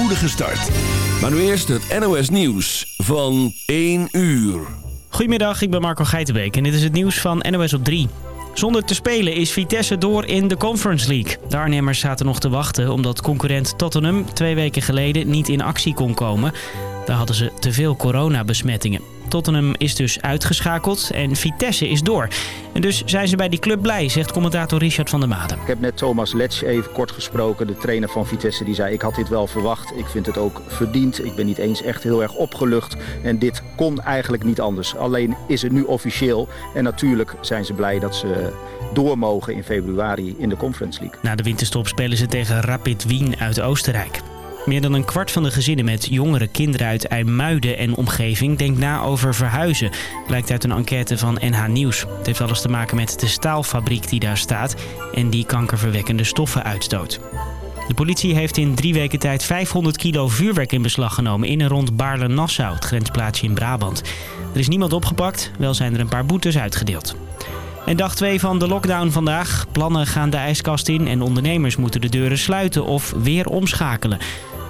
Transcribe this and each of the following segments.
spoedige start. Maar nu eerst het NOS Nieuws van 1 uur. Goedemiddag, ik ben Marco Geitenbeek en dit is het nieuws van NOS op 3. Zonder te spelen is Vitesse door in de Conference League. De zaten nog te wachten omdat concurrent Tottenham twee weken geleden niet in actie kon komen. Daar hadden ze te veel coronabesmettingen. Tottenham is dus uitgeschakeld en Vitesse is door. En dus zijn ze bij die club blij, zegt commentator Richard van der Maden. Ik heb net Thomas Letsch even kort gesproken, de trainer van Vitesse. Die zei, ik had dit wel verwacht. Ik vind het ook verdiend. Ik ben niet eens echt heel erg opgelucht. En dit kon eigenlijk niet anders. Alleen is het nu officieel. En natuurlijk zijn ze blij dat ze door mogen in februari in de Conference League. Na de winterstop spelen ze tegen Rapid Wien uit Oostenrijk. Meer dan een kwart van de gezinnen met jongere kinderen uit IJmuiden en omgeving denkt na over verhuizen. Blijkt uit een enquête van NH Nieuws. Het heeft alles te maken met de staalfabriek die daar staat en die kankerverwekkende stoffen uitstoot. De politie heeft in drie weken tijd 500 kilo vuurwerk in beslag genomen in en rond Baarle-Nassau, het grensplaatsje in Brabant. Er is niemand opgepakt, wel zijn er een paar boetes uitgedeeld. En dag 2 van de lockdown vandaag. Plannen gaan de ijskast in en ondernemers moeten de deuren sluiten of weer omschakelen.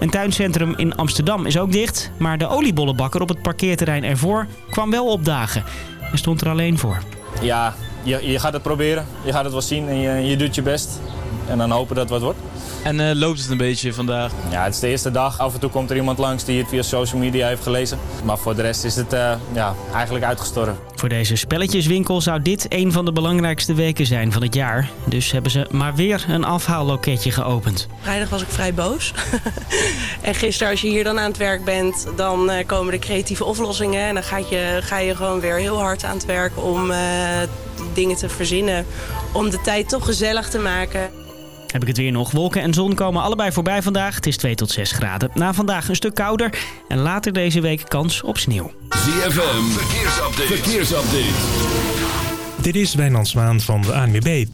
Een tuincentrum in Amsterdam is ook dicht, maar de oliebollenbakker op het parkeerterrein ervoor kwam wel opdagen. Hij stond er alleen voor. Ja, je, je gaat het proberen. Je gaat het wel zien en je, je doet je best. En dan hopen dat het wat wordt. En uh, loopt het een beetje vandaag? Ja, het is de eerste dag. Af en toe komt er iemand langs die het via social media heeft gelezen. Maar voor de rest is het uh, ja, eigenlijk uitgestorven. Voor deze spelletjeswinkel zou dit een van de belangrijkste weken zijn van het jaar. Dus hebben ze maar weer een afhaalloketje geopend. Vrijdag was ik vrij boos. en gisteren als je hier dan aan het werk bent, dan uh, komen de creatieve oplossingen. En dan ga je, ga je gewoon weer heel hard aan het werk om dingen te verzinnen. Om de tijd toch gezellig te maken. Heb ik het weer nog. Wolken en zon komen allebei voorbij vandaag. Het is 2 tot 6 graden. Na vandaag een stuk kouder. En later deze week kans op sneeuw. ZFM, verkeersupdate. verkeersupdate. Dit is Wijnand Zwaan van de ANWB.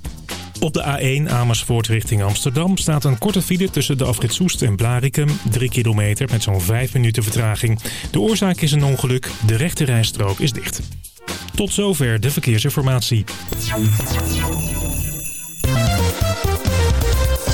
Op de A1 Amersfoort richting Amsterdam staat een korte file tussen de afrit Soest en Blarikum. 3 kilometer met zo'n 5 minuten vertraging. De oorzaak is een ongeluk. De rechte rijstrook is dicht. Tot zover de verkeersinformatie.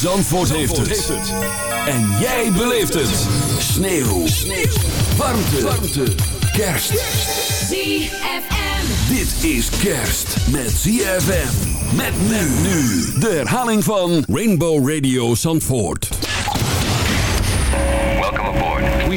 Zandvoort, heeft, het. En jij beleeft het. Sneeuw. Sneeuw. Warmte. Warmte. Kerst. ZFM. Dit is kerst met ZFM. Met men nu. De herhaling van Rainbow Radio Zandvoort.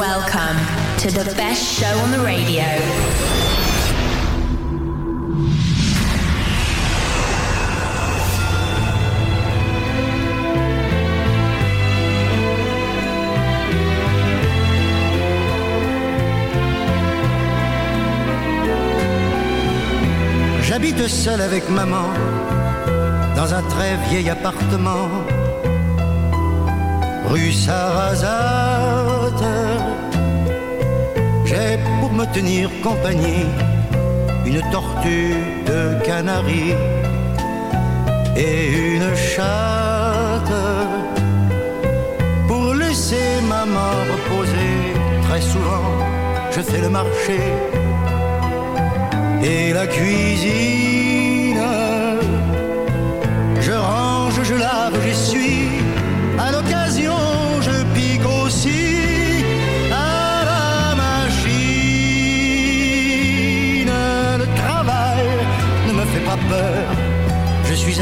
Welcome to the best show on the radio. J'habite seul avec maman dans un très vieil appartement rue Sarrazate. J'ai pour me tenir compagnie une tortue de canari et une chatte pour laisser ma main reposer. Très souvent, je fais le marché et la cuisine. Je range, je lave, j'essuie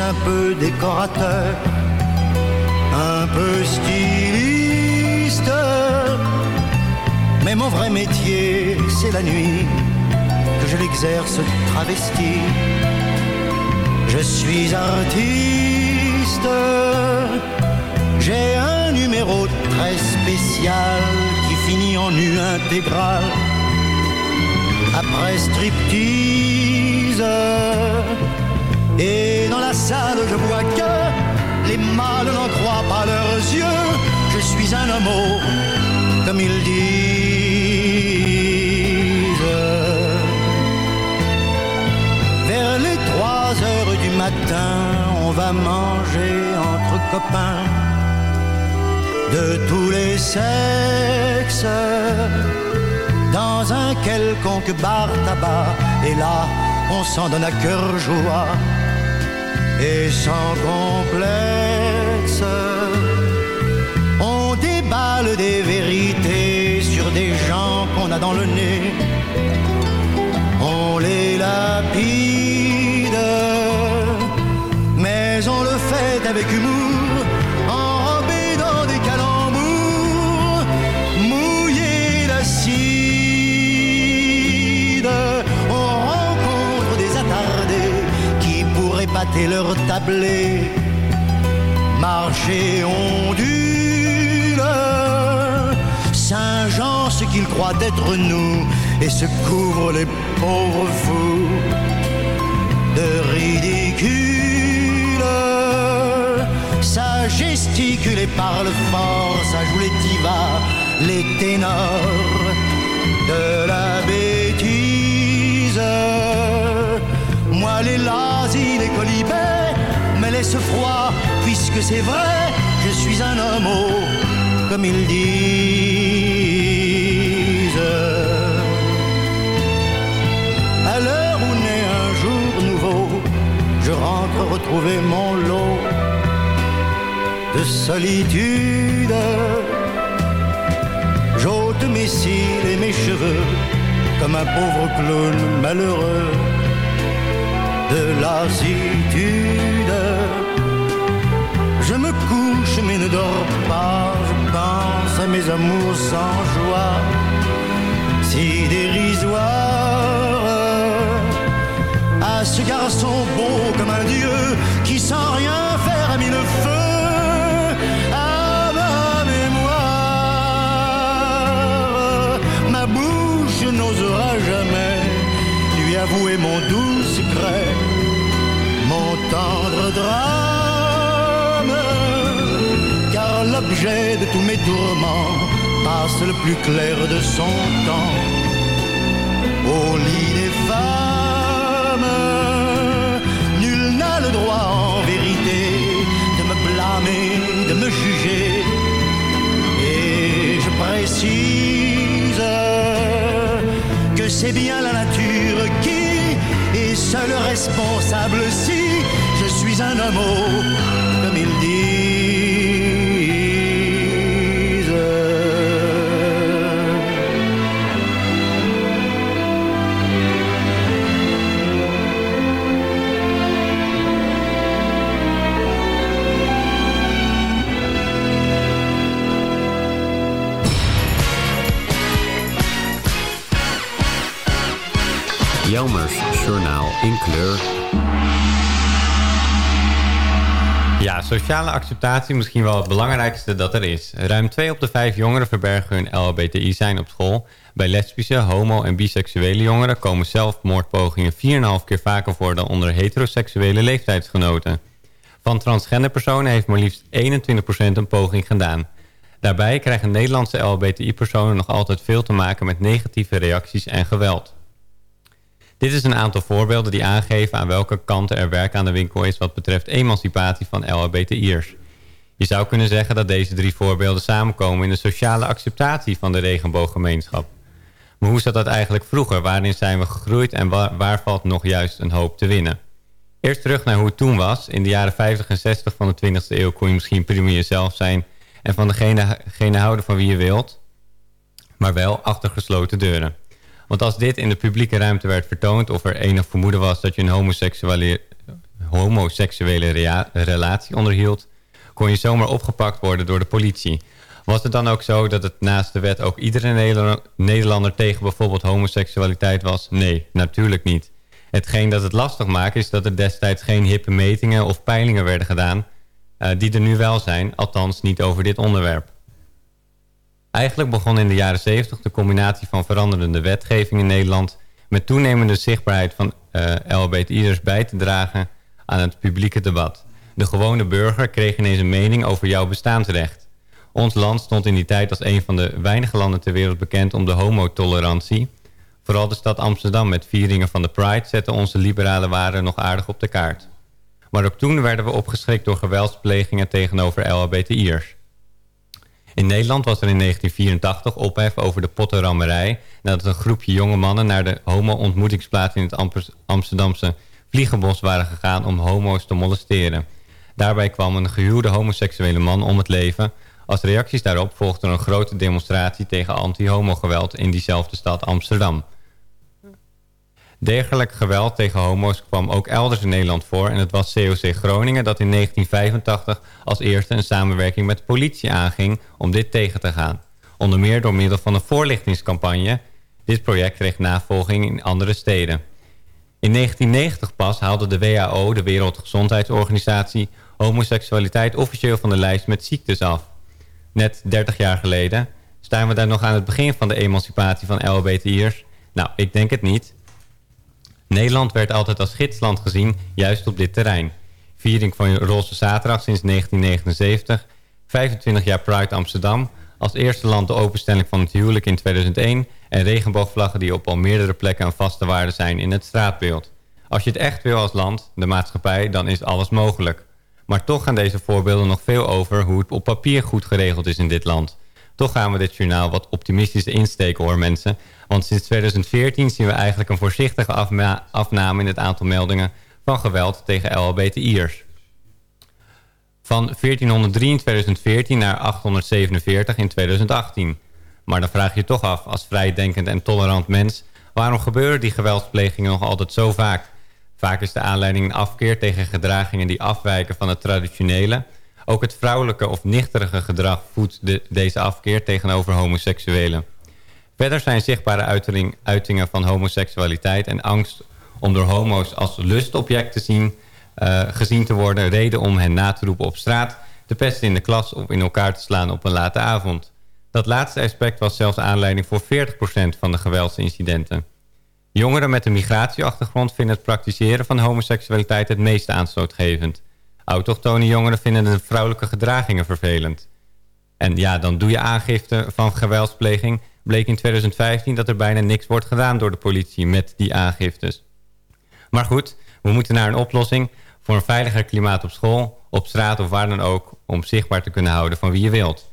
un peu décorateur, un peu styliste. Mais mon vrai métier, c'est la nuit que je l'exerce travesti. Je suis artiste. J'ai un numéro très spécial qui finit en nu intégral. Après striptease. Et dans la salle, je vois que les mâles n'en croient pas leurs yeux. Je suis un homo, comme ils disent. Vers les trois heures du matin, on va manger entre copains de tous les sexes dans un quelconque bar tabac. Et là, on s'en donne à cœur joie et sans complexe. On déballe des vérités sur des gens qu'on a dans le nez. On les lapide, mais on le fait avec humour, battre leur tablé, marcher ondule. Saint-Jean, ce qu'il croit d'être nous, et se couvre les pauvres fous de ridicule. Ça gesticule et parle fort, ça joue les divas, les ténors de la bêtise. Moi, les me laisse froid, puisque c'est vrai, je suis un homme, comme ils disent. À l'heure où naît un jour nouveau, je rentre retrouver mon lot de solitude. J'ôte mes cils et mes cheveux comme un pauvre clown malheureux de lassitude. Je me couche mais ne dors pas, je pense à mes amours sans joie, si dérisoires à ce garçon beau comme un dieu qui sans rien faire a mis le feu à ma mémoire. Ma bouche n'osera jamais lui avouer mon doux secret, mon tendre drame, l'objet de tous mes tourments passe le plus clair de son temps au lit des femmes. Nul n'a le droit en vérité de me blâmer, de me juger. Et je précise que c'est bien la nature qui est seule responsable si je suis un homme, comme ils disent. Journaal in kleur. Ja, sociale acceptatie misschien wel het belangrijkste dat er is. Ruim 2 op de 5 jongeren verbergen hun LHBTI zijn op school. Bij lesbische, homo- en biseksuele jongeren komen zelfmoordpogingen 4,5 keer vaker voor dan onder heteroseksuele leeftijdsgenoten. Van transgender personen heeft maar liefst 21% een poging gedaan. Daarbij krijgen Nederlandse LHBTI-personen nog altijd veel te maken met negatieve reacties en geweld. Dit is een aantal voorbeelden die aangeven aan welke kanten er werk aan de winkel is wat betreft emancipatie van LHBTI'ers. Je zou kunnen zeggen dat deze drie voorbeelden samenkomen in de sociale acceptatie van de regenbooggemeenschap. Maar hoe zat dat eigenlijk vroeger? Waarin zijn we gegroeid en waar, valt nog juist een hoop te winnen? Eerst terug naar hoe het toen was. In de jaren 50 en 60 van de 20e eeuw kon je misschien prima jezelf zijn... en van degene houden van wie je wilt, maar wel achter gesloten deuren. Want als dit in de publieke ruimte werd vertoond... of er enig vermoeden was dat je een homoseksuele, homoseksuele relatie onderhield... kon je zomaar opgepakt worden door de politie... Was het dan ook zo dat het naast de wet ook iedere Neder- Nederlander tegen bijvoorbeeld homoseksualiteit was? Nee, natuurlijk niet. Hetgeen dat het lastig maakt is dat er destijds geen hippe metingen of peilingen werden gedaan... eh, die er nu wel zijn, althans niet over dit onderwerp. Eigenlijk begon in de jaren 70 de combinatie van veranderende wetgeving in Nederland... met toenemende zichtbaarheid van eh LHBTI'ers bij te dragen aan het publieke debat. De gewone burger kreeg ineens een mening over jouw bestaansrecht. Ons land stond in die tijd als een van de weinige landen ter wereld bekend om de homotolerantie. Vooral de stad Amsterdam met vieringen van de Pride zette onze liberale waarden nog aardig op de kaart. Maar ook toen werden we opgeschrikt door geweldsplegingen tegenover LHBTI'ers. In Nederland was er in 1984 ophef over de pottenrammerij... nadat een groepje jonge mannen naar de homo-ontmoetingsplaats in het Amsterdamse Vliegenbos waren gegaan om homo's te molesteren. Daarbij kwam een gehuwde homoseksuele man om het leven... Als reacties daarop volgde een grote demonstratie tegen anti-homo-geweld in diezelfde stad Amsterdam. Dergelijk geweld tegen homo's kwam ook elders in Nederland voor... en het was COC Groningen dat in 1985 als eerste een samenwerking met de politie aanging om dit tegen te gaan. Onder meer door middel van een voorlichtingscampagne. Dit project kreeg navolging in andere steden. In 1990 pas haalde de WHO, de Wereldgezondheidsorganisatie... homoseksualiteit officieel van de lijst met ziektes af. Net 30 jaar geleden staan we daar nog aan het begin van de emancipatie van LHBTI'ers. Nou, ik denk het niet. Nederland werd altijd als gidsland gezien, juist op dit terrein. Viering van Roze Zaterdag sinds 1979. 25 jaar Pride Amsterdam. Als eerste land de openstelling van het huwelijk in 2001. En regenboogvlaggen die op al meerdere plekken een vaste waarde zijn in het straatbeeld. Als je het echt wil als land, de maatschappij, dan is alles mogelijk. Maar toch gaan deze voorbeelden nog veel over hoe het op papier goed geregeld is in dit land. Toch gaan we dit journaal wat optimistischer insteken hoor mensen. Want sinds 2014 zien we eigenlijk een voorzichtige afna- afname in het aantal meldingen van geweld tegen LHBTI'ers. Van 1403 in 2014 naar 847 in 2018. Maar dan vraag je je toch af, als vrijdenkend en tolerant mens... waarom gebeuren die geweldsplegingen nog altijd zo vaak? Vaak is de aanleiding een afkeer tegen gedragingen die afwijken van het traditionele. Ook het vrouwelijke of nichterige gedrag voedt de- deze afkeer tegenover homoseksuelen. Verder zijn zichtbare uitingen van homoseksualiteit en angst om door homo's als lustobject te zien, eh, gezien te worden... reden om hen na te roepen op straat, te pesten in de klas of in elkaar te slaan op een late avond. Dat laatste aspect was zelfs aanleiding voor 40% van de geweldsincidenten. Jongeren met een migratieachtergrond vinden het praktiseren van homoseksualiteit het meest aanstootgevend. Autochtone jongeren vinden de vrouwelijke gedragingen vervelend. En ja, dan doe je aangifte van geweldspleging. Bleek in 2015 dat er bijna niks wordt gedaan door de politie met die aangiftes. Maar goed, we moeten naar een oplossing voor een veiliger klimaat op school, op straat of waar dan ook... om zichtbaar te kunnen houden van wie je wilt.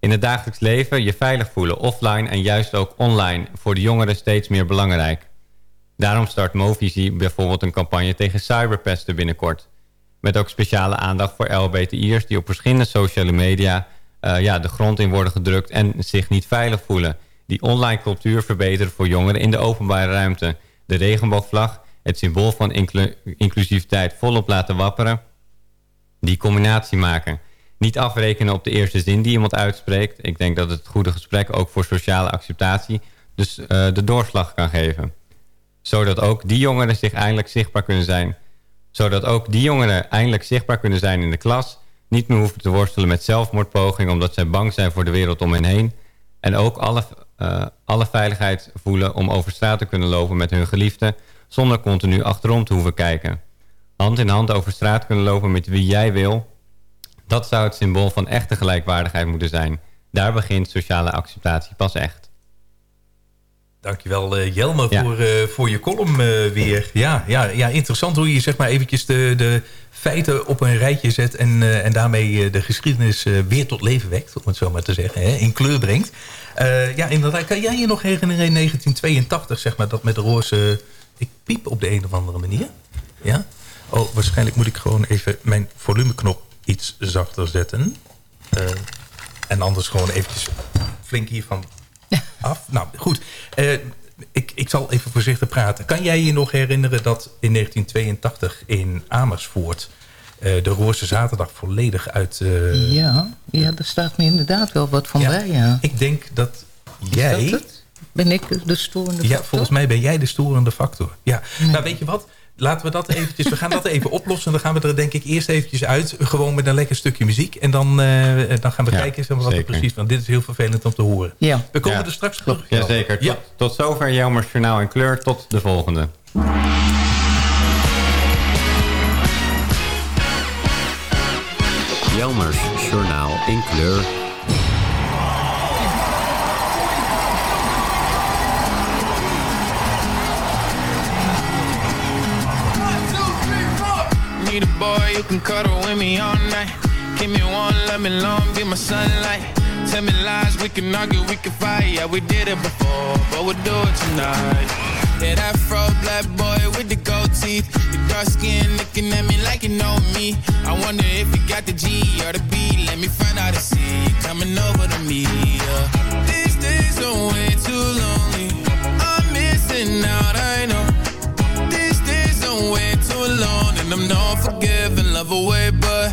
In het dagelijks leven je veilig voelen, offline en juist ook online... voor de jongeren steeds meer belangrijk. Daarom start Movisie bijvoorbeeld een campagne tegen cyberpesten binnenkort. Met ook speciale aandacht voor LBTI'ers die op verschillende sociale media eh, ja, de grond in worden gedrukt en zich niet veilig voelen. Die online cultuur verbeteren voor jongeren in de openbare ruimte. De regenboogvlag, het symbool van inclu- inclusiviteit volop laten wapperen. Die combinatie maken. Niet afrekenen op de eerste zin die iemand uitspreekt. Ik denk dat het goede gesprek ook voor sociale acceptatie dus eh, de doorslag kan geven zodat ook die jongeren zich eindelijk zichtbaar kunnen zijn. Zodat ook die jongeren eindelijk zichtbaar kunnen zijn in de klas. Niet meer hoeven te worstelen met zelfmoordpogingen omdat zij bang zijn voor de wereld om hen heen. En ook alle, eh, alle veiligheid voelen om over straat te kunnen lopen met hun geliefde... zonder continu achterom te hoeven kijken. Hand in hand over straat kunnen lopen met wie jij wil... dat zou het symbool van echte gelijkwaardigheid moeten zijn. Daar begint sociale acceptatie pas echt. Dankjewel eh Jelme Ja. voor, eh, voor je column eh, weer. Ja, ja, ja, interessant hoe je zeg maar eventjes de, de feiten op een rijtje zet... en, en daarmee de geschiedenis weer tot leven wekt, om het zo maar te zeggen. Hè, in kleur brengt. Eh, ja, inderdaad. Kan jij je nog herinneren in 1982, zeg maar, dat met de roze... Ik piep op de een of andere manier. Ja? Oh, waarschijnlijk moet ik gewoon even mijn volumeknop iets zachter zetten. En anders gewoon eventjes flink hiervan af. Nou, goed. Eh, ik, ik zal even voorzichtig praten. Kan jij je nog herinneren dat in 1982 in Amersfoort... eh, de Roze Zaterdag volledig uit... eh, Ja, ja, daar staat me inderdaad wel wat van Ja, bij, ja. Ik denk dat jij... dat? Ben ik de storende Ja, factor? volgens mij ben jij de storende factor. Ja, nou weet je wat? Laten we dat eventjes, we gaan dat even oplossen. Dan gaan we er denk ik eerst eventjes uit. Gewoon met een lekker stukje muziek. En dan, eh, dan gaan we Ja, kijken zeg maar, wat er precies... Want dit is heel vervelend om te horen. Ja. We komen Ja. er straks terug. Jazeker. Tot, tot zover Jelmers Journaal in kleur. Tot de volgende. Jelmers Journaal in kleur. You can cuddle with me all night. Give me one, let me long, be my sunlight. Tell me lies, we can argue, we can fight. Yeah, we did it before, but we'll do it tonight. Yeah, that fro black boy with the gold teeth. Your dark skin looking at me like you know me. I wonder if you got the G or the B. Let me find out and see you coming over to me. Yeah. These days are way too lonely. I'm missing out, I know. I'm not forgiving, love away, but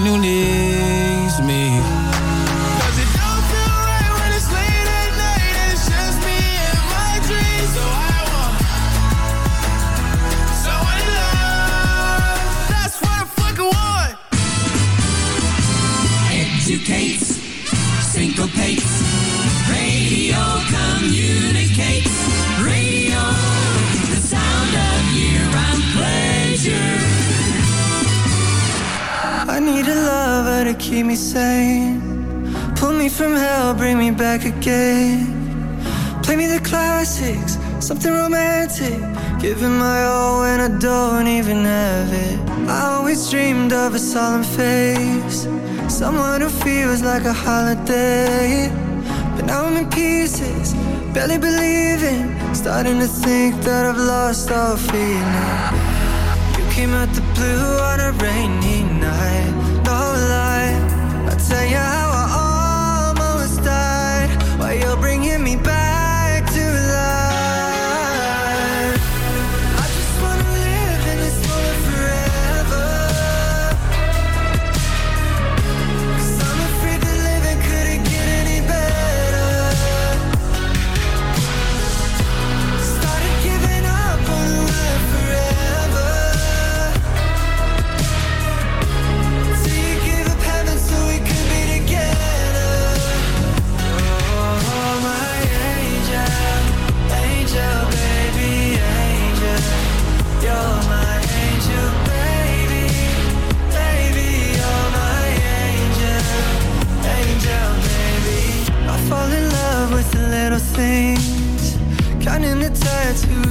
New your from hell, bring me back again. Play me the classics, something romantic. Giving my all when I don't even have it. I always dreamed of a solemn face. Someone who feels like a holiday. But now I'm in pieces, barely believing. Starting to think that I've lost all feeling. You came out the blue on a rainy night. No lie, I'll tell you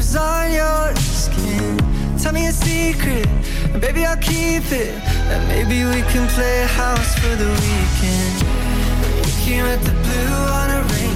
tattoos on your skin. Tell me a secret, and baby I'll keep it. And maybe we can play house for the weekend. We came at the blue on a rainy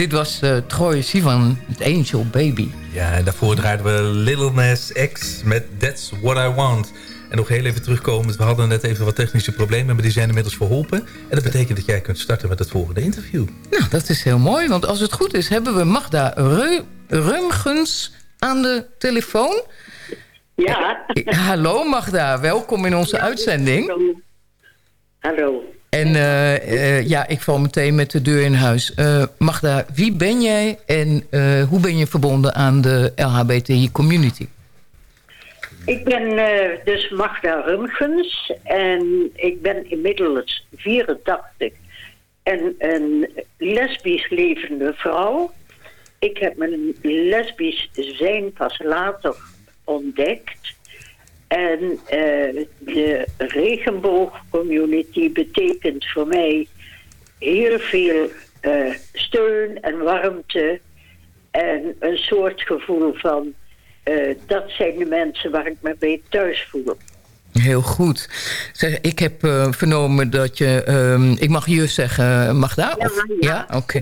Dit was eh Troy Sivan, het Angel Baby. Ja, en daarvoor draaiden we Little Nas X met That's What I Want. En nog heel even terugkomen, we hadden net even wat technische problemen... maar die zijn inmiddels verholpen. En dat betekent dat jij kunt starten met het volgende interview. Nou, dat is heel mooi, want als het goed is... hebben we Magda Reu Rumgens aan de telefoon. Ja. Eh, hallo Magda, welkom in onze uitzending. Hallo. En eh, eh, ja, ik val meteen met de deur in huis. Eh, Magda, wie ben jij en hoe ben je verbonden aan de LHBTI-community? Ik ben dus Magda Rumgens en ik ben inmiddels 84 en een lesbisch levende vrouw. Ik heb mijn lesbisch zijn pas later ontdekt. En eh, de regenboogcommunity betekent voor mij heel veel eh, steun en warmte en een soort gevoel van eh, dat zijn de mensen waar ik me bij thuis voel. Heel goed. Zeg, ik heb vernomen dat je... ehm, ik mag je zeggen, Magda? Of, ja, oké.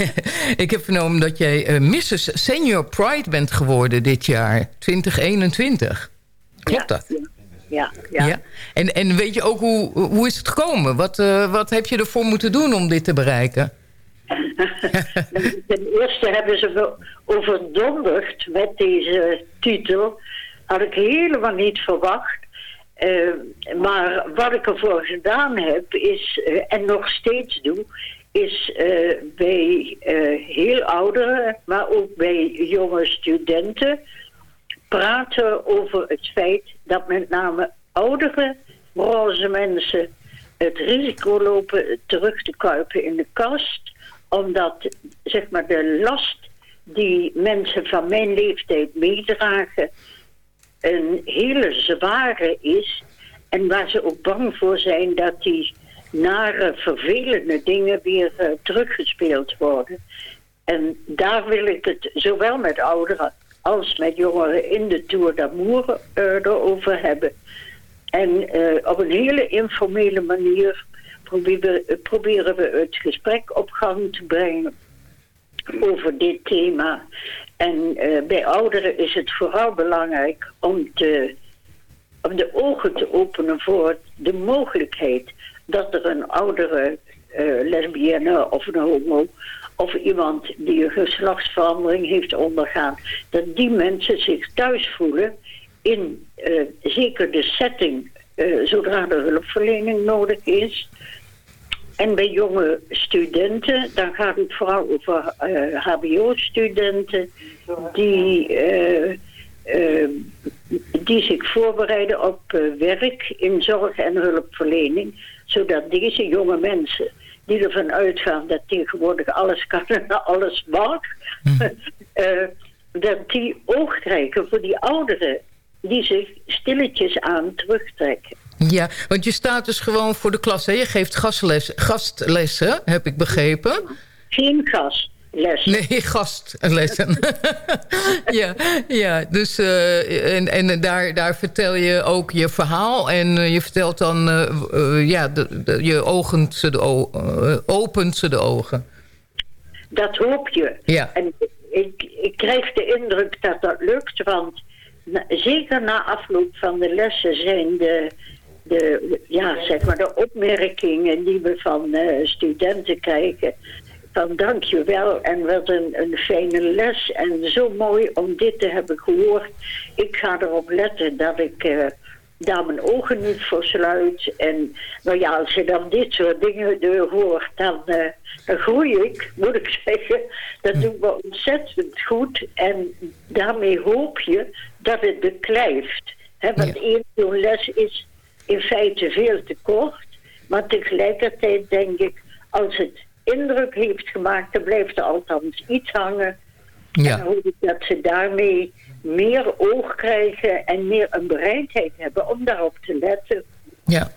ik heb vernomen dat jij Mrs. Senior Pride bent geworden dit jaar, 2021. Klopt dat? Ja, ja. En, en weet je ook hoe, hoe is het gekomen? Wat, eh, wat heb je ervoor moeten doen om dit te bereiken? Ten eerste hebben ze me overdonderd met deze titel. Had ik helemaal niet verwacht. Eh, maar wat ik ervoor gedaan heb, is, eh, en nog steeds doe, is eh, bij eh, heel ouderen, maar ook bij jonge studenten, praten over het feit dat met name oudere roze mensen het risico lopen terug te kuipen in de kast, omdat zeg maar de last die mensen van mijn leeftijd meedragen een hele zware is en waar ze ook bang voor zijn dat die nare, vervelende dingen weer eh, teruggespeeld worden. En daar wil ik het zowel met ouderen als met jongeren in de Tour d'Amour eh, erover hebben. En eh, op een hele informele manier proberen, proberen we het gesprek op gang te brengen. over dit thema. En eh, bij ouderen is het vooral belangrijk om, te, om de ogen te openen voor de mogelijkheid dat er een oudere lesbienne of een homo of iemand die een geslachtsverandering heeft ondergaan, dat die mensen zich thuis voelen in eh, zeker de setting eh, zodra de hulpverlening nodig is. En bij jonge studenten, dan gaat het vooral over eh, hbo-studenten die, die zich voorbereiden op werk in zorg en hulpverlening. Zodat deze jonge mensen die ervan uitgaan dat tegenwoordig alles kan en alles mag, eh, dat die oog krijgen voor die ouderen die zich stilletjes aan terugtrekken. Ja, want je staat dus gewoon voor de klas. Hè? Je geeft gastles, gastlessen, heb ik begrepen. Geen gastlessen. Nee, gastlessen. ja, ja, dus eh, en, en daar, daar vertel je ook je verhaal. En eh, je vertelt dan, eh, ja, de, de- je ogent ze de opent ze de ogen. Dat hoop je. Ja. En ik, ik krijg de indruk dat dat lukt, want na- zeker na afloop van de lessen zijn de, de, ja, zeg maar de opmerkingen die we van studenten krijgen. Van dankjewel en wat een, een fijne les en zo mooi om dit te hebben gehoord. Ik ga erop letten dat ik eh, daar mijn ogen niet voor sluit. En nou ja, als je dan dit soort dingen eh, hoort, dan, dan groei ik, moet ik zeggen. Dat doet me ontzettend goed. En daarmee hoop je dat het beklijft. Want één zo'n les is in feite veel te kort. Maar tegelijkertijd denk ik, als het indruk heeft gemaakt, dan blijft er althans iets hangen. Ja. En hoop ik dat ze daarmee meer oog krijgen en meer een bereidheid hebben om daarop te letten. Ja.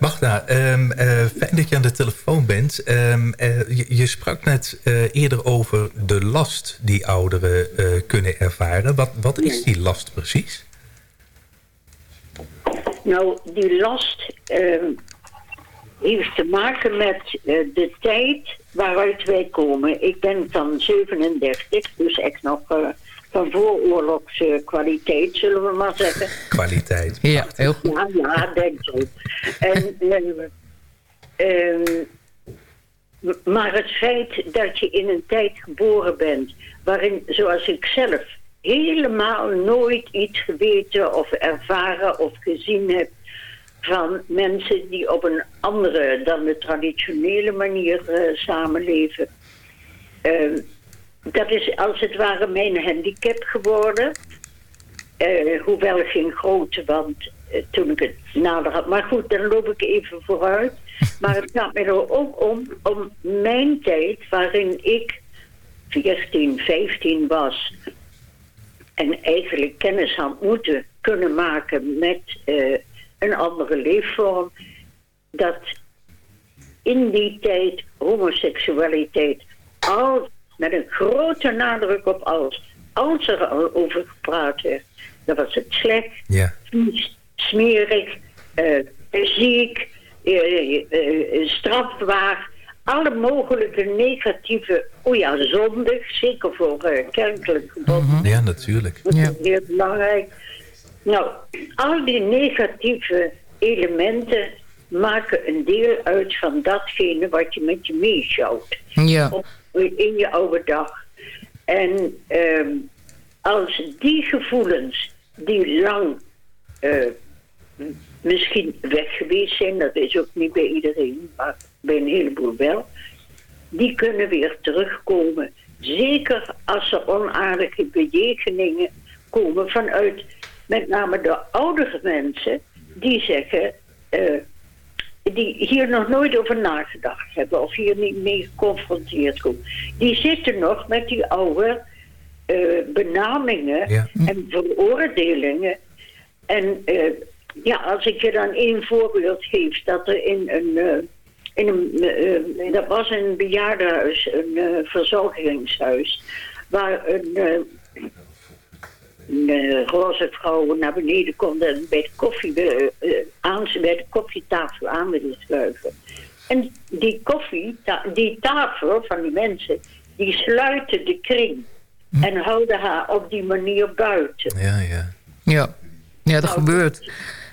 Magda, ehm, eh, fijn dat je aan de telefoon bent. Ehm, eh, je, je sprak net eh, eerder over de last die ouderen eh, kunnen ervaren. Wat, wat is die last precies? Nou, die last ehm, heeft te maken met eh, de tijd waaruit wij komen. Ik ben van 37, dus echt nog eh, van vooroorlogse kwaliteit, zullen we maar zeggen. Kwaliteit. Ja, heel goed. Ja, ja, denk zo. En, ehm, ehm, maar het feit dat je in een tijd geboren bent... waarin, zoals ik zelf, helemaal nooit iets geweten of ervaren of gezien heb... van mensen die op een andere dan de traditionele manier eh, samenleven... Ehm, dat is als het ware mijn handicap geworden... Eh, hoewel geen grote, want eh, toen ik het nader had. Maar goed, dan loop ik even vooruit. Maar het gaat mij er ook om, om mijn tijd waarin ik 14, 15 was. En eigenlijk kennis had moeten kunnen maken met een andere leefvorm. Dat in die tijd homoseksualiteit al met een grote nadruk op als, als er al over gepraat werd, dan was het slecht, Ja. vies, smerig, eh, ziek, eh, eh, strafbaar. Alle mogelijke negatieve, oh ja, zondig, zeker voor kerkelijk gebod. Ja, natuurlijk. Dat is heel belangrijk. Nou, al die negatieve elementen maken een deel uit van datgene wat je met je meeschouwt. Ja. In je oude dag. En ehm, als die gevoelens die lang eh, misschien weg geweest zijn, dat is ook niet bij iedereen, maar bij een heleboel wel, die kunnen weer terugkomen. Zeker als er onaardige bejegeningen komen vanuit met name de oudere mensen die zeggen, eh, die hier nog nooit over nagedacht hebben of hier niet mee geconfronteerd komen. Die zitten nog met die oude eh, benamingen en veroordelingen. En eh, ja, als ik je dan één voorbeeld geef, dat er in een, in een dat was een bejaardenhuis, een verzorgingshuis, waar een, een eh, roze vrouw naar beneden kon en bij de, koffie, eh, eh, aan, bij de koffietafel aan willen schuiven. En die koffie, ta- die tafel van die mensen, die sluiten de kring en houden haar op die manier buiten. Ja, ja. Ja, ja dat gebeurt.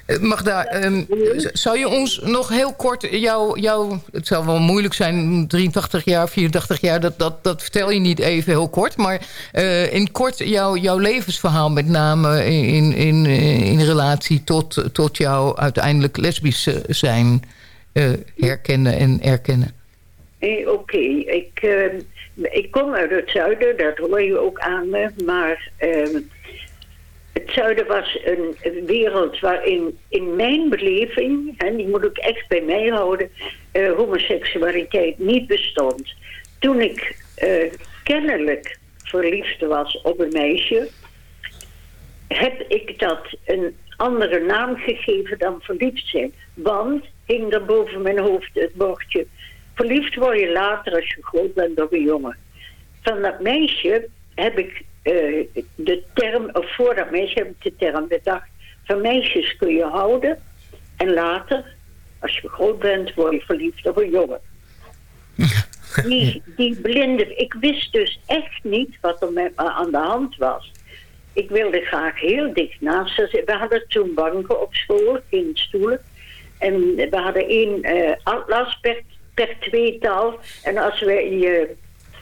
Eh, Magda, ehm, z- zou je ons nog heel kort... Jou, jou, het zal wel moeilijk zijn, 83 jaar, 84 jaar... dat, dat, dat vertel je niet even heel kort. Maar eh, in kort jou, jouw levensverhaal met name... in, in, in relatie tot, tot jouw uiteindelijk lesbisch eh, zijn... eh, herkennen en erkennen. Eh, Oké, ik, eh, ik kom uit het zuiden, dat hoor je ook aan me. Maar eh, het zuiden was een, wereld waarin in mijn beleving... en die moet ik echt bij mij houden... eh, homoseksualiteit niet bestond. Toen ik eh, kennelijk verliefd was op een meisje... heb ik dat een andere naam gegeven dan verliefd zijn. Want hing er boven mijn hoofd het bordje... Verliefd word je later als je groot bent op een jongen. Van dat meisje heb ik eh, de term, of voor dat meisje heb ik de term bedacht. Van meisjes kun je houden. En later, als je groot bent, word je verliefd op een jongen. Die, die blinde, ik wist dus echt niet wat er met me aan de hand was. Ik wilde graag heel dicht naast haar zitten. We hadden toen banken op school, geen stoelen. En we hadden één eh, atlas per, per tweetal. En als we je,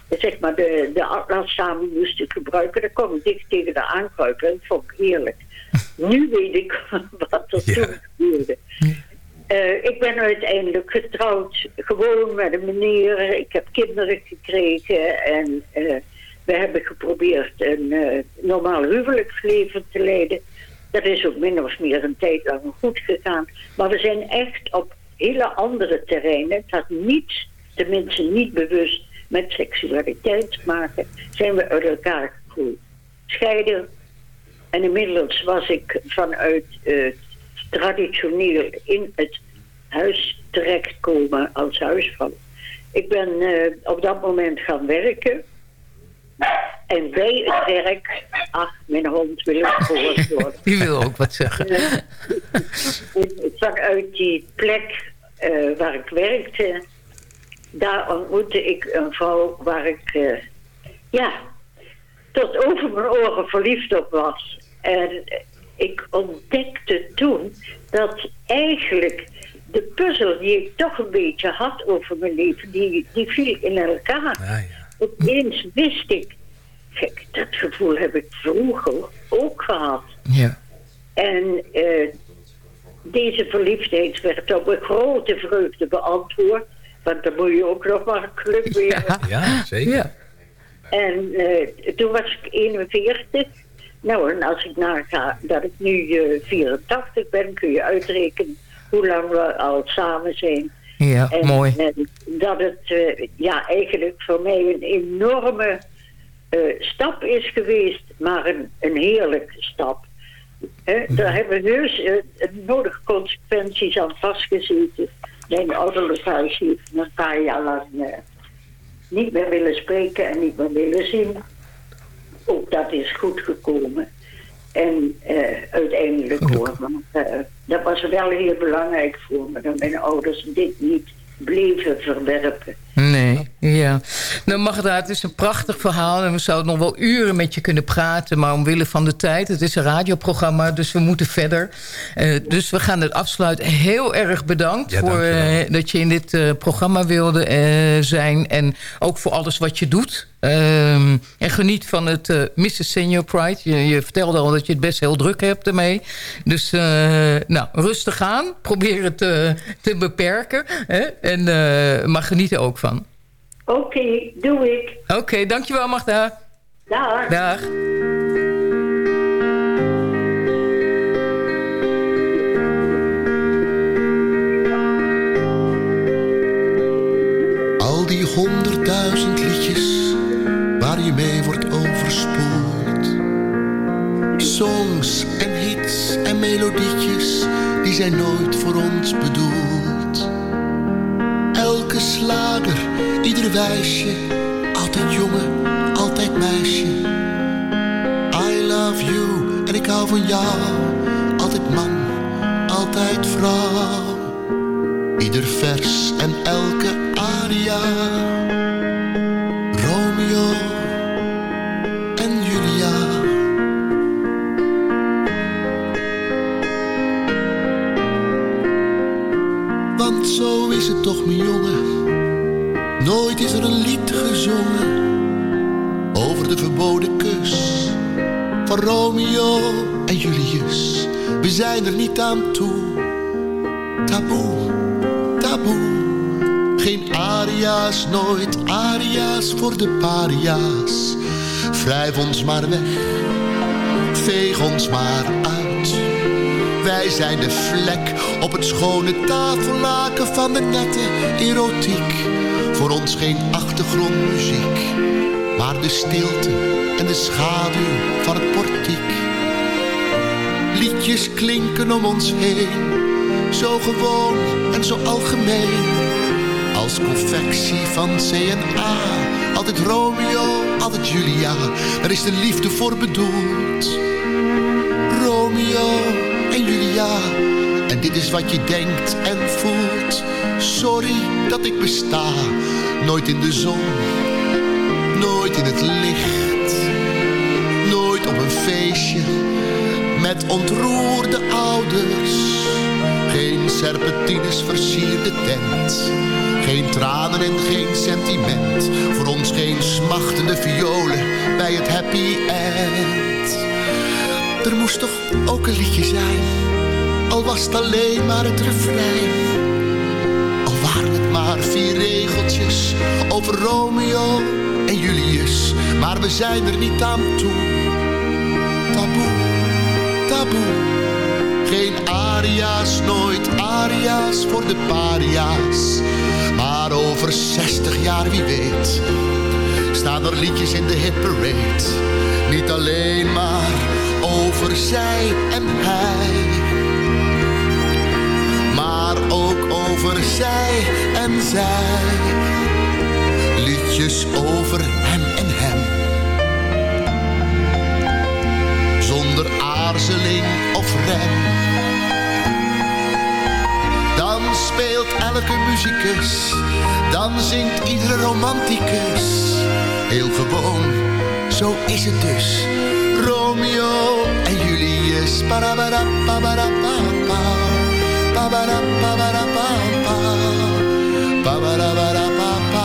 zeg maar de, de atlas samen moesten gebruiken, dan kwam ik dicht tegen de aankruipen. Dat vond ik heerlijk. Nu weet ik wat er toen gebeurde. Eh, ik ben uiteindelijk getrouwd, gewoon met een meneer. Ik heb kinderen gekregen en eh, we hebben geprobeerd een eh, normaal huwelijksleven te leiden. Dat is ook min of meer een tijd lang goed gegaan. Maar we zijn echt op hele andere terreinen. Het had niets, tenminste niet bewust, met seksualiteit te maken. Zijn we uit elkaar gegroeid. Scheiden. En inmiddels was ik vanuit eh, traditioneel in het huis terechtkomen als huisvrouw. Ik ben eh, op dat moment gaan werken. En bij het werk, ach, mijn hond wil ook gehoord worden. Die wil ook wat zeggen. Eh, vanuit die plek eh, waar ik werkte, daar ontmoette ik een vrouw waar ik, eh, ja, tot over mijn oren verliefd op was. En ik ontdekte toen dat eigenlijk de puzzel die ik toch een beetje had over mijn leven, die, die viel in elkaar. Opeens wist ik, kijk, dat gevoel heb ik vroeger ook gehad. Ja. En eh, deze verliefdheid werd op een grote vreugde beantwoord. Want dan moet je ook nog maar geluk weer. Ja, zeker. En eh, toen was ik 41. Nou, en als ik naga dat ik nu eh, 84 ben, kun je uitrekenen hoe lang we al samen zijn. Ja, En, mooi. eh, dat het eh, ja, eigenlijk voor mij een enorme eh, stap is geweest, maar een, een heerlijke stap. Hè, daar hebben we heus eh, nodige consequenties aan vastgezeten. Mijn ouderlijk huis heeft een paar jaar lang eh, niet meer willen spreken en niet meer willen zien. Ook dat is goed gekomen. En eh, uiteindelijk hoor, maar eh, dat was wel heel belangrijk voor me, dat mijn ouders dit niet bleven verwerpen. Nee, ja. Nou Magda, het is een prachtig verhaal... en we zouden nog wel uren met je kunnen praten... maar omwille van de tijd, het is een radioprogramma... dus we moeten verder. Eh, dus we gaan het afsluiten. Heel erg bedankt Ja, voor eh, dat je in dit eh, programma wilde zijn... en ook voor alles wat je doet. Ehm, en geniet van het eh, Mrs. Senior Pride. Je, je vertelde al dat je het best heel druk hebt ermee. Dus nou, rustig aan. Probeer het te beperken. Hè? En, maar geniet er ook van. Oké, doe ik. Oké, dankjewel Magda. Dag. Dag. Al die honderdduizend liedjes waar je mee wordt overspoeld. Songs en hits en melodietjes, die zijn nooit voor ons bedoeld elke slager, ieder wijsje. Altijd jongen, altijd meisje. I love you en ik hou van jou. Altijd man, altijd vrouw. Ieder vers en elke aria. Romeo en Julia. Want zo is het toch, mijn jongen Nooit is er een lied gezongen over de verboden kus van Romeo en Julius. We zijn er niet aan toe. Taboe, taboe. Geen aria's, nooit aria's voor de paria's. Wrijf ons maar weg, veeg ons maar aan. Wij zijn de vlek op het schone tafellaken van de nette erotiek. Voor ons geen achtergrondmuziek, maar de stilte en de schaduw van het portiek. Liedjes klinken om ons heen, zo gewoon en zo algemeen. Als confectie van CNA, altijd Romeo, altijd Julia, daar is de liefde voor bedoeld. Romeo en Julia, en dit is wat je denkt en voelt. Sorry dat ik besta, nooit in de zon, nooit in het licht. Nooit op een feestje, met ontroerde ouders. Geen serpentines versierde tent. Geen tranen en geen sentiment. Voor ons geen smachtende violen bij het happy end. Er moest toch ook een liedje zijn. Al was het alleen maar het refrein. Al waren het maar vier regeltjes over Romeo en Julius. Maar we zijn er niet aan toe. Taboe, taboe. Geen aria's, nooit aria's voor de paria's. Maar over 60 jaar, wie weet, staan er liedjes in de hitparade. Niet alleen maar over zij en hij. Maar ook over zij en zij. Liedjes over hem en hem. Zonder aarzeling of rem. Dan speelt elke muzikus, dan zingt iedere romanticus. Heel gewoon, zo is het dus. Romeo en Julius. Parabarapabarapapa. Pabarapapapa. Pabarapapa.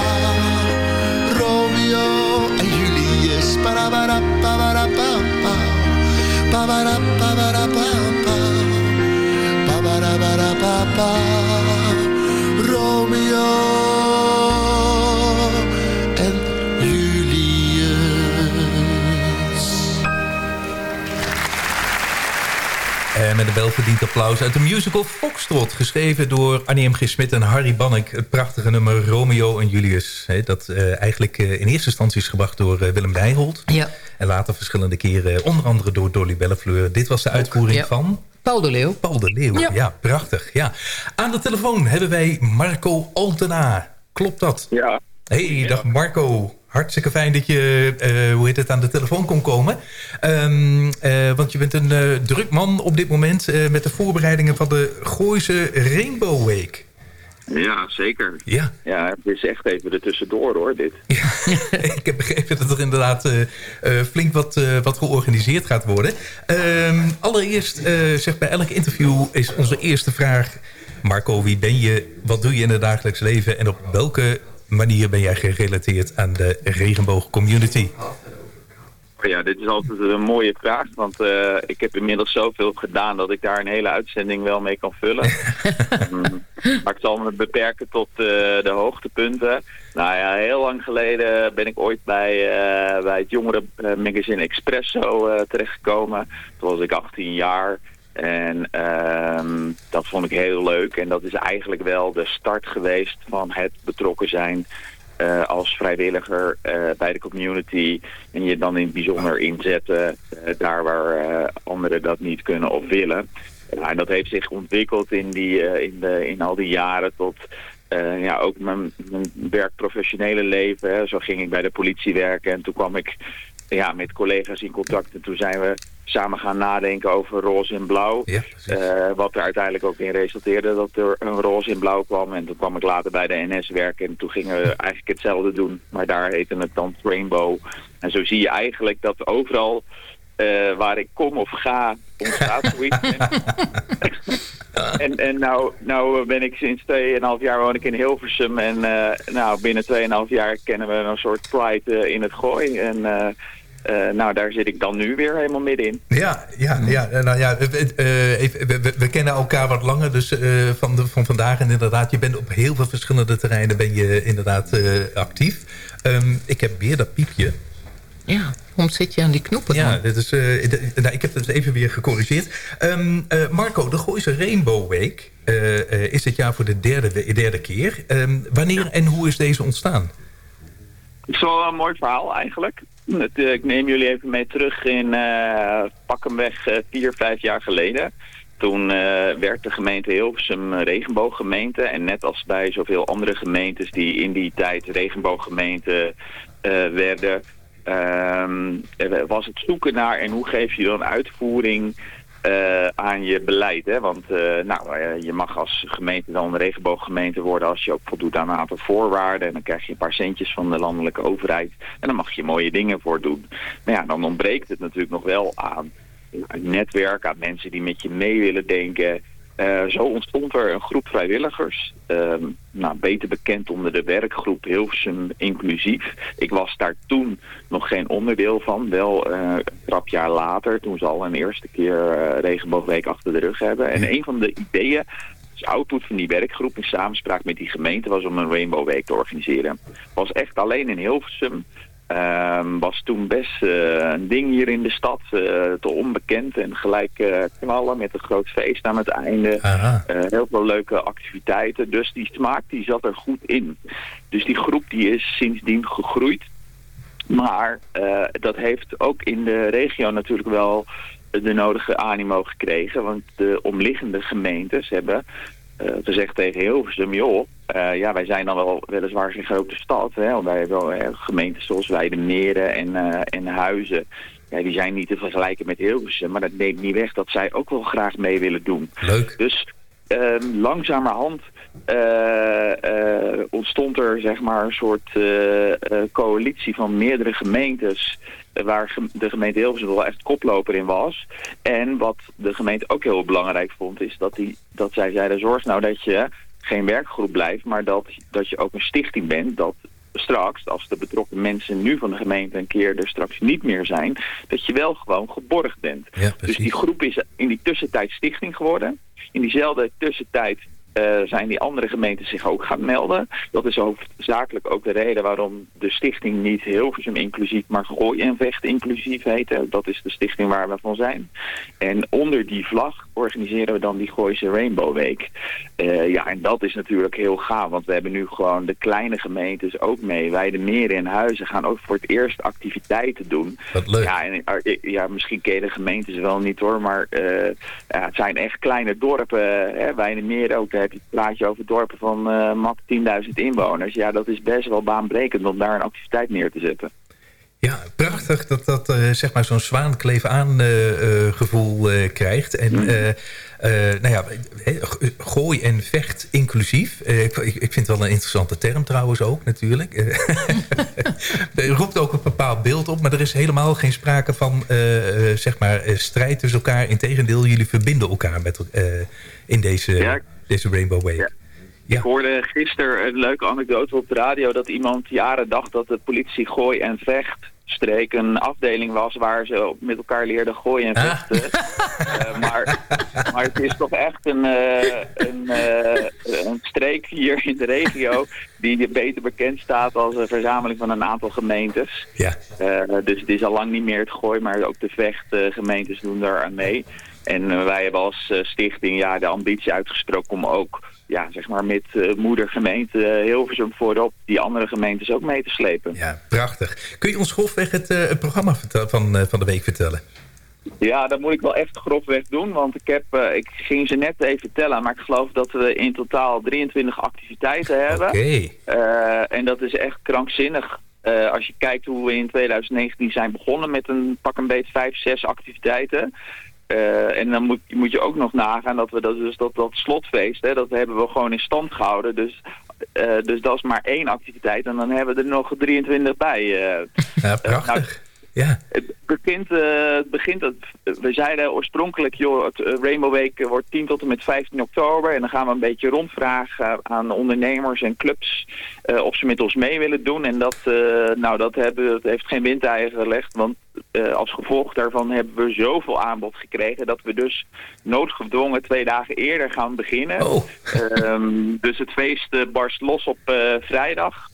Romeo en Julius. Parabarapabarapapa. Pabarappabarapapa. Pabarabarapapa. Romeo Welverdiend applaus uit de musical Foxtrot. Geschreven door Annie M. G. Smit en Harry Bannek. Het prachtige nummer Romeo en Julius. Hè, dat eh, eigenlijk eh, in eerste instantie is gebracht door eh, Willem Bijholt. Ja. En later verschillende keren, onder andere door Dolly Bellefleur. Dit was de uitvoering ja. van... Paul de Leeuw. Paul de Leeuw, ja, Ja. prachtig. Ja. Aan de telefoon hebben wij Marco Altena. Klopt dat? Ja. Hey, dag Marco. Hartstikke fijn dat je, eh, hoe heet het, aan de telefoon kon komen. Ehm, eh, want je bent een eh, druk man op dit moment... met de voorbereidingen van de Gooise Rainbow Week. Ja, zeker. Ja. Ja, het is echt even er tussendoor hoor, dit. Ik heb begrepen dat er inderdaad flink wat, wat georganiseerd gaat worden. Ehm, allereerst, zeg bij elk interview is onze eerste vraag... Marco, wie ben je? Wat doe je in het dagelijks leven? En op welke manier ben jij gerelateerd aan de regenboogcommunity? Ja, dit is altijd een mooie vraag, want eh, ik heb inmiddels zoveel gedaan dat ik daar een hele uitzending wel mee kan vullen. Mm, maar ik zal me beperken tot eh, de hoogtepunten. Nou ja, heel lang geleden ben ik ooit bij, eh, bij het jongere magazine Expresso terechtgekomen. Toen was ik 18 jaar. En ehm, dat vond ik heel leuk. En dat is eigenlijk wel de start geweest van het betrokken zijn eh, als vrijwilliger eh, bij de community. En je dan in het bijzonder inzetten eh, daar waar anderen dat niet kunnen of willen. En dat heeft zich ontwikkeld in, die, in, de, in al die jaren tot ja, ook mijn, mijn werkprofessionele leven. Hè. Zo ging ik bij de politie werken en toen kwam ik ja, met collega's in contact. En toen zijn we samen gaan nadenken over roze en blauw. Eh, wat er uiteindelijk ook in resulteerde dat er een roze in blauw kwam. En toen kwam ik later bij de NS werken en toen gingen we eigenlijk hetzelfde doen. Maar daar heette het dan Rainbow. En zo zie je eigenlijk dat overal eh, waar ik kom of ga, ontstaat zoiets. en en nou, nou ben ik sinds 2,5 jaar woon ik in Hilversum. En eh, nou, binnen 2,5 jaar kennen we een soort pride in het gooi. En eh, nou, daar zit ik dan nu weer helemaal middenin. Ja, ja, ja, nou ja we, eh, even, we, we- we kennen elkaar wat langer dus, eh, van, de, van vandaag. En inderdaad, je bent op heel veel verschillende terreinen ben je inderdaad eh, actief. Ehm, ik heb weer dat piepje. Ja, waarom zit je aan die knoppen Ja, dit is, eh, de- nou, ik heb het even weer gecorrigeerd. Ehm, eh, Marco, de Gooise Rainbow Week eh, eh, is dit jaar voor de derde keer. Ehm, wanneer en hoe is deze ontstaan? Het is wel een mooi verhaal eigenlijk. Eh, ik neem jullie even mee terug in eh pak hem weg eh, vier, vijf jaar geleden. Toen eh, werd de gemeente Hilversum een regenbooggemeente. En net als bij zoveel andere gemeentes die in die tijd regenbooggemeente werden... ehm, was het zoeken naar en hoe geef je dan uitvoering eh, aan je beleid. Hè? Want eh, nou, eh, je mag als gemeente dan een regenbooggemeente worden als je ook voldoet aan een aantal voorwaarden. En dan krijg je een paar centjes van de landelijke overheid. En dan mag je mooie dingen voor doen. Maar ja, dan ontbreekt het natuurlijk nog wel aan een netwerk, aan mensen die met je mee willen denken. Eh, zo ontstond er een groep vrijwilligers, ehm, nou, beter bekend onder de werkgroep Hilversum Inclusief. Ik was daar toen nog geen onderdeel van, wel eh, een krap jaar later, toen ze al een eerste keer eh, Regenboogweek achter de rug hebben. En een van de ideeën, dus output van die werkgroep in samenspraak met die gemeente, was om een Rainbow Week te organiseren. Was echt alleen in Hilversum. Ehm, was toen best eh, een ding hier in de stad, eh, te onbekend en gelijk eh, knallen met een groot feest aan het einde. Heel veel leuke activiteiten, dus die smaak die zat er goed in. Dus die groep die is sindsdien gegroeid. Maar dat heeft ook in de regio natuurlijk wel de nodige animo gekregen. Want de omliggende gemeentes hebben gezegd tegen Hilversum... joh, eh, ja, wij zijn dan wel weliswaar geen grote stad. Hè, wij hebben wel eh, gemeentes zoals Weidemeren en, eh en Huizen... Ja, die zijn niet te vergelijken met Hilversum. Maar dat neemt niet weg dat zij ook wel graag mee willen doen. Leuk. Dus ehm, langzamerhand ontstond er zeg maar een soort coalitie van meerdere gemeentes waar de gemeente Hilversum wel echt koploper in was. En wat de gemeente ook heel belangrijk vond is dat, die, dat zij zeiden zorg nou dat je geen werkgroep blijft, maar dat, dat je ook een stichting bent dat straks, als de betrokken mensen nu van de gemeente een keer er straks niet meer zijn, dat je wel gewoon geborgd bent. dus die groep is in die tussentijd stichting geworden. In diezelfde tussentijd eh, zijn die andere gemeenten zich ook gaan melden. Dat is hoofdzakelijk ook de reden waarom de stichting niet Hilversum inclusief, maar Gooi en Vecht inclusief heet. Dat is de stichting waar we van zijn. En onder die vlag organiseren we dan die Gooise Rainbow Week. Eh, ja, en dat is natuurlijk heel gaaf, want we hebben nu gewoon de kleine gemeentes ook mee. Wij de meren en huizen gaan ook voor het eerst activiteiten doen. Wat leuk. Ja, en, eh, ja misschien ken je de gemeentes wel niet hoor, maar ja, het zijn echt kleine dorpen. Hè, wij de meren ook, heb je het plaatje over dorpen van eh mak 10.000 inwoners. Ja, dat is best wel baanbrekend om daar een activiteit neer te zetten. Ja, prachtig dat dat eh, zeg maar zo'n zwaankleef aan eh, gevoel krijgt. En eh, nou ja, gooi en vecht inclusief. Ik, ik vind het wel een interessante term trouwens ook natuurlijk. Roept ook een bepaald beeld op, maar er is helemaal geen sprake van zeg maar strijd tussen elkaar. Integendeel, jullie verbinden elkaar met, in deze, deze Rainbow Wave. Ik hoorde gisteren een leuke anekdote op de radio dat iemand jaren dacht dat de politie gooi en vecht streek een afdeling was waar ze met elkaar leerden gooien en vechten. Eh, maar, maar het is toch echt een, eh, een, eh, een streek hier in de regio die beter bekend staat als een verzameling van een aantal gemeentes. Ja. Dus het is al lang niet meer het gooi, maar ook de vechtgemeentes doen daar aan mee. En eh, wij hebben als eh, stichting ja, de ambitie uitgesproken om ook ja, zeg maar met eh, moedergemeente Hilversum voorop die andere gemeentes ook mee te slepen. Ja, prachtig. Kun je ons grofweg het, het programma van, van de week vertellen? Ja, dat moet ik wel echt grofweg doen, want ik, heb, ik ging ze net even tellen, maar ik geloof dat we in totaal 23 activiteiten hebben. Oké. En dat is echt krankzinnig. Als je kijkt hoe we in 2019 zijn begonnen met een pak een beetje 5, 6 activiteiten. Eh, en dan moet, moet je ook nog nagaan dat we dat, dus dat, dat slotfeest, hè, dat hebben we gewoon in stand gehouden. Dus, eh, dus dat is maar één activiteit en dan hebben we er nog 23 bij. eh. Ja, prachtig. Nou, Ja. Het begint, het begint het, we zeiden oorspronkelijk, joh, het Rainbow Week wordt 10 tot en met 15 oktober. En dan gaan we een beetje rondvragen aan ondernemers en clubs eh, of ze met ons mee willen doen. En dat, eh, nou, dat, hebben, dat heeft geen windeieren gelegd, want eh, als gevolg daarvan hebben we zoveel aanbod gekregen dat we dus noodgedwongen twee dagen eerder gaan beginnen. Ehm, dus het feest barst los op vrijdag.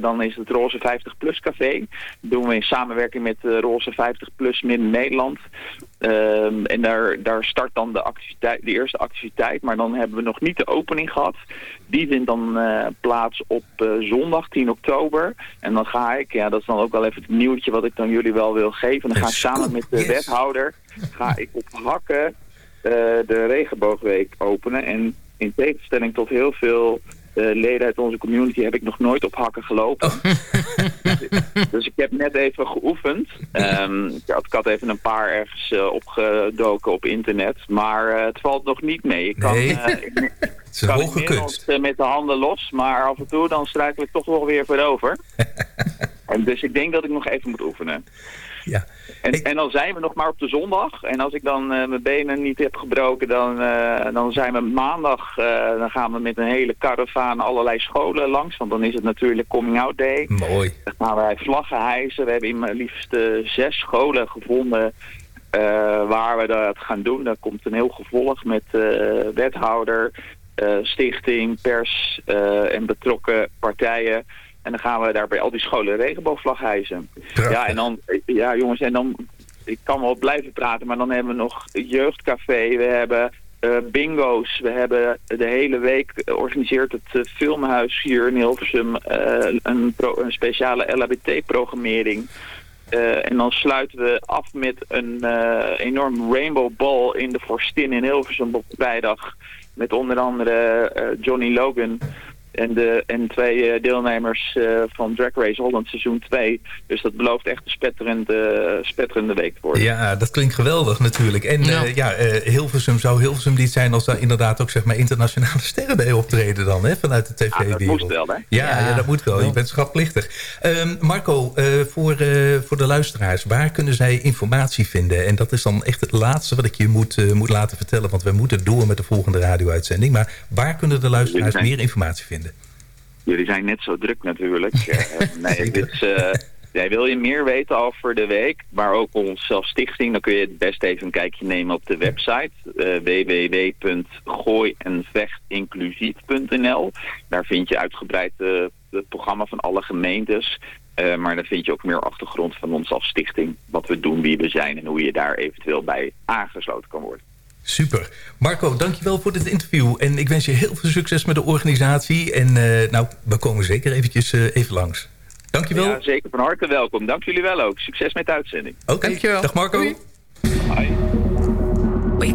Dan is het Roze 50 Plus Café. Dat doen we in samenwerking met Roze 50 Plus Midden-Nederland. Ehm, en daar, daar start dan de, activiteit, de eerste activiteit. Maar dan hebben we nog niet de opening gehad. Die vindt dan eh, plaats op eh, zondag 10 oktober. En dan ga ik, ja dat is dan ook wel even het nieuwtje wat ik dan jullie wel wil geven. Dan ga ik samen met de wethouder ga ik op hakken eh, de regenboogweek openen. En in tegenstelling tot heel veel leden uit onze community heb ik nog nooit op hakken gelopen. dus ik heb net even geoefend. Ehm, ik, had, ik had even een paar ergens eh, opgedoken op internet. Maar eh, het valt nog niet mee. Ik kan, Nee. eh, ik, Het is een kan hoge inmiddels, kunst. eh, met de handen los. Maar af en toe dan struikel ik toch wel weer voorover. en dus ik denk dat ik nog even moet oefenen. Ja. En, en dan zijn we nog maar op de zondag. En als ik dan eh, mijn benen niet heb gebroken, dan, eh, dan zijn we maandag. eh, dan gaan we met een hele karavaan allerlei scholen langs. Want dan is het natuurlijk coming out day. Mooi. Dan gaan wij vlaggen hijsen. We hebben in mijn liefst zes scholen gevonden waar we dat gaan doen. Daar komt een heel gevolg met wethouder, stichting, pers en betrokken partijen. En dan gaan we daar bij al die scholen regenboogvlag hijsen. Ja, en dan, ja jongens, en dan, ik kan wel blijven praten, maar dan hebben we nog jeugdcafé, we hebben eh, bingo's, we hebben de hele week organiseert het eh, filmhuis hier in Hilversum eh, een, pro- een speciale LHBT-programmering. En dan sluiten we af met een enorm rainbow ball in de Forstin in Hilversum op vrijdag. Met onder andere Johnny Logan en, de, en twee eh, deelnemers eh, van Drag Race Holland seizoen 2. Dus dat belooft echt een spetterende, spetterende week te worden. Ja, dat klinkt geweldig natuurlijk. En ja, ja eh, Hilversum zou Hilversum niet zijn als daar inderdaad ook zeg maar internationale sterren bij optreden dan, hè, vanuit de tv-wereld. dat moet wel, hè? Ja, ja. Ja. dat moet wel. Je bent schatplichtig. Ehm, Marco, eh, voor, eh, voor de luisteraars, waar kunnen zij informatie vinden? En dat is dan echt het laatste wat ik je moet, eh, moet laten vertellen, want we moeten door met de volgende radio-uitzending. Maar waar kunnen de luisteraars meer informatie vinden? Jullie zijn net zo druk natuurlijk. Eh, nee, dus, ja, wil je meer weten over de week, maar ook onze stichting, dan kun je het best even een kijkje nemen op de website uh, www.gooienvechtinclusief.nl. Daar vind je uitgebreid het programma van alle gemeentes. Maar dan vind je ook meer achtergrond van ons stichting. Wat we doen, wie we zijn en hoe je daar eventueel bij aangesloten kan worden. Super. Marco, dankjewel voor dit interview. En ik wens je heel veel succes met de organisatie. En eh, nou, we komen zeker eventjes eh, even langs. Dankjewel. Ja, zeker van harte welkom. Dank jullie wel ook. Succes met de uitzending. Oké, dag Marco. Hoi. We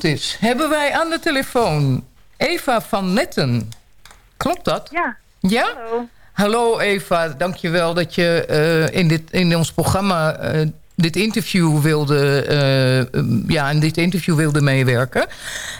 goed is, hebben wij aan de telefoon Eva van Netten. Klopt dat? Ja. Ja? Hallo. Hallo Eva, dankjewel dat je eh, in, dit, in ons programma eh, dit interview wilde, eh, ja, in dit interview wilde meewerken.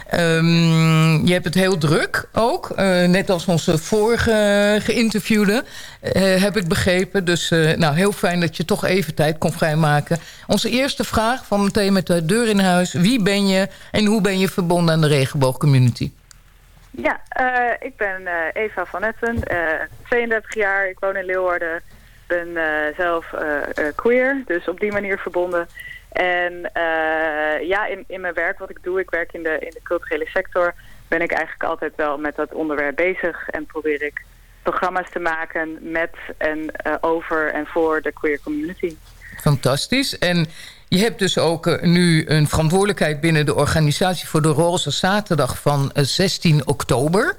Ehm, je hebt het heel druk ook, eh, net als onze vorige geïnterviewde, eh, heb ik begrepen. Dus eh, nou, heel fijn dat je toch even tijd kon vrijmaken. Onze eerste vraag van meteen met de deur in huis. Wie ben je en hoe ben je verbonden aan de regenboogcommunity? Ja, ik ben Eva van Etten, eh 32 jaar, ik woon in Leeuwarden. ben eh, zelf queer, dus op die manier verbonden. En eh, ja, in, in mijn werk wat ik doe, ik werk in de, in de culturele sector... ben ik eigenlijk altijd wel met dat onderwerp bezig. En probeer ik programma's te maken met en eh, over en voor de queer community. Fantastisch. En je hebt dus ook eh, nu een verantwoordelijkheid binnen de organisatie... voor de Roze Zaterdag van eh, 16 oktober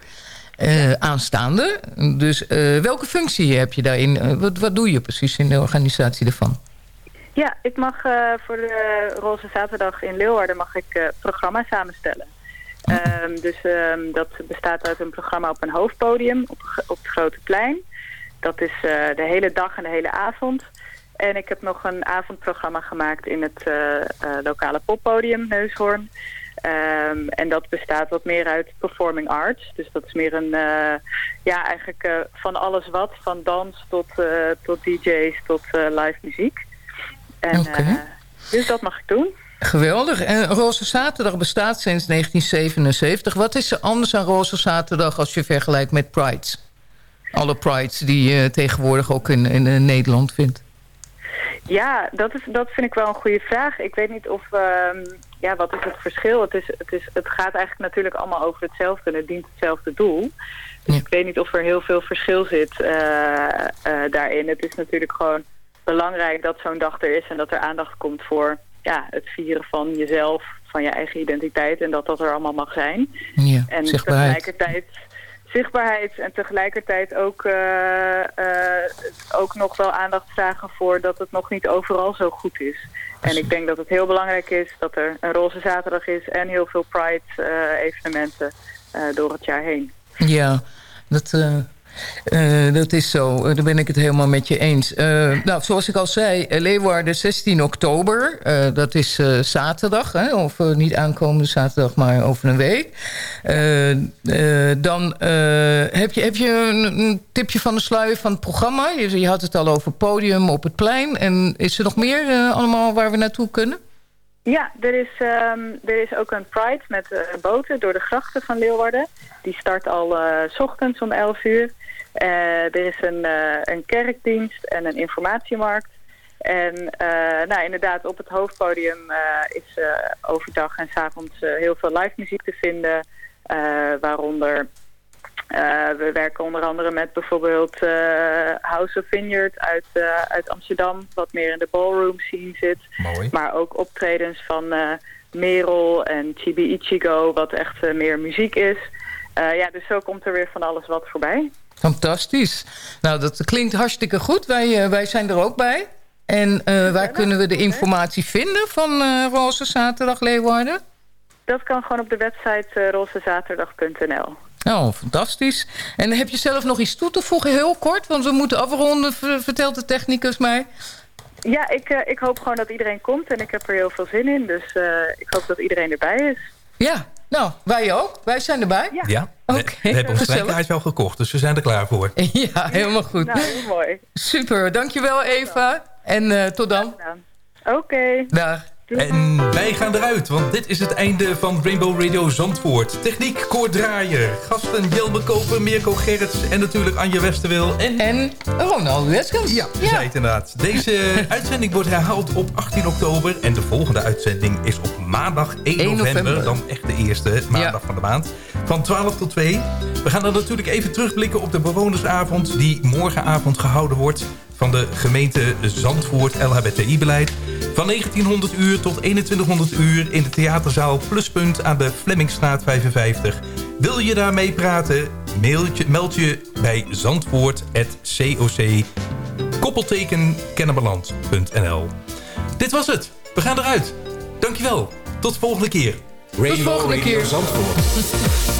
aanstaande. Dus welke functie heb je daarin? Wat, wat doe je precies in de organisatie ervan? Ja, ik mag eh, voor de Roze Zaterdag in Leeuwarden mag ik eh programma samenstellen. Ehm, dus ehm, dat bestaat uit een programma op een hoofdpodium op, het Grote Plein. Dat is eh, de hele dag en de hele avond. En ik heb nog een avondprogramma gemaakt in het lokale poppodium Neushoorn. Ehm, en dat bestaat wat meer uit performing arts. Dus dat is meer een, ja, eigenlijk van alles wat. Van dans tot, tot DJ's tot live muziek. En, eh, dus dat mag ik doen. Geweldig. En Roze Zaterdag bestaat sinds 1977. Wat is er anders aan Roze Zaterdag als je vergelijkt met Prides? Alle Prides die je tegenwoordig ook in, in, eh, Nederland vindt. Ja, dat, is, dat vind ik wel een goede vraag. Ik weet niet of... ehm, ja, wat is het verschil? Het, is, het, is, het gaat eigenlijk natuurlijk allemaal over hetzelfde en het dient hetzelfde doel. Dus ik weet niet of er heel veel verschil zit eh, daarin. Het is natuurlijk gewoon belangrijk dat zo'n dag er is en dat er aandacht komt voor ja, het vieren van jezelf, van je eigen identiteit en dat dat er allemaal mag zijn. Ja, En zichtbaarheid. tegelijkertijd zichtbaarheid en tegelijkertijd ook, eh, eh, ook nog wel aandacht vragen voor dat het nog niet overal zo goed is. En ik denk dat het heel belangrijk is dat er een roze zaterdag is en heel veel Pride eh, evenementen door het jaar heen. Ja, dat, eh, dat is zo. Eh, daar ben ik het helemaal met je eens. Eh, nou, zoals ik al zei, Leeuwarden 16 oktober. Dat is zaterdag, hè? of niet aankomende zaterdag, maar over een week. Dan heb, je, heb je een, tipje van de sluier van het programma. Je, had het al over podium op het plein. En is er nog meer allemaal waar we naartoe kunnen? Ja, er is, ehm, er is ook een Pride met eh, boten door de grachten van Leeuwarden. Die start al eh, s ochtends om 11 uur. Eh, er is een, eh, een kerkdienst en een informatiemarkt. En eh, nou, inderdaad, op het hoofdpodium is overdag en s avonds heel veel live muziek te vinden. waaronder we werken onder andere met bijvoorbeeld House of Vineyard uit, uit Amsterdam, wat meer in de ballroom scene zit. Mooi. Maar ook optredens van Merel en Chibi Ichigo, wat echt meer muziek is. Ja, dus zo komt er weer van alles wat voorbij. Fantastisch. Nou, dat klinkt hartstikke goed. Wij, eh, wij zijn er ook bij. En eh, waar kunnen we de informatie vinden van eh Roze Zaterdag Leeuwarden? Dat kan gewoon op de website uh, rozezaterdag.nl. Oh, fantastisch. En heb je zelf nog iets toe te voegen, heel kort? Want we moeten afronden, vertelt de technicus mij. Ja, ik, ik hoop gewoon dat iedereen komt en ik heb er heel veel zin in. Dus ik hoop dat iedereen erbij is. Ja, nou, wij ook. Wij zijn erbij. Ja, Ja, we, we hebben ons treinkaart wel gekocht, dus we zijn er klaar voor. Ja, helemaal goed. Nou, heel mooi. Super, dankjewel Eva. En eh, tot dan. Oké. Dag. En wij gaan eruit, want dit is het einde van Rainbow Radio Zandvoort. Techniek, Koord Draaier, gasten Jelme Koper, Mirko Gerrits en natuurlijk Anja Westerwil. En, en Ronald Weskens. Ja, zei het inderdaad. Deze uitzending wordt herhaald op 18 oktober en de volgende uitzending is op maandag 1, 1 november. november. Dan echt de eerste maandag van de maand. Van 12 tot 2. We gaan dan natuurlijk even terugblikken op de bewonersavond die morgenavond gehouden wordt van de gemeente Zandvoort LHBTI-beleid... van 1900 uur tot 2100 uur in de theaterzaal Pluspunt aan de Flemmingstraat 55. Wil je daar mee praten? Mailtje, meld je bij zandvoort.coc koppelteken kennemerland.nl Dit was het. We gaan eruit. Dankjewel. Tot de volgende keer. Tot de volgende keer. Zandvoort.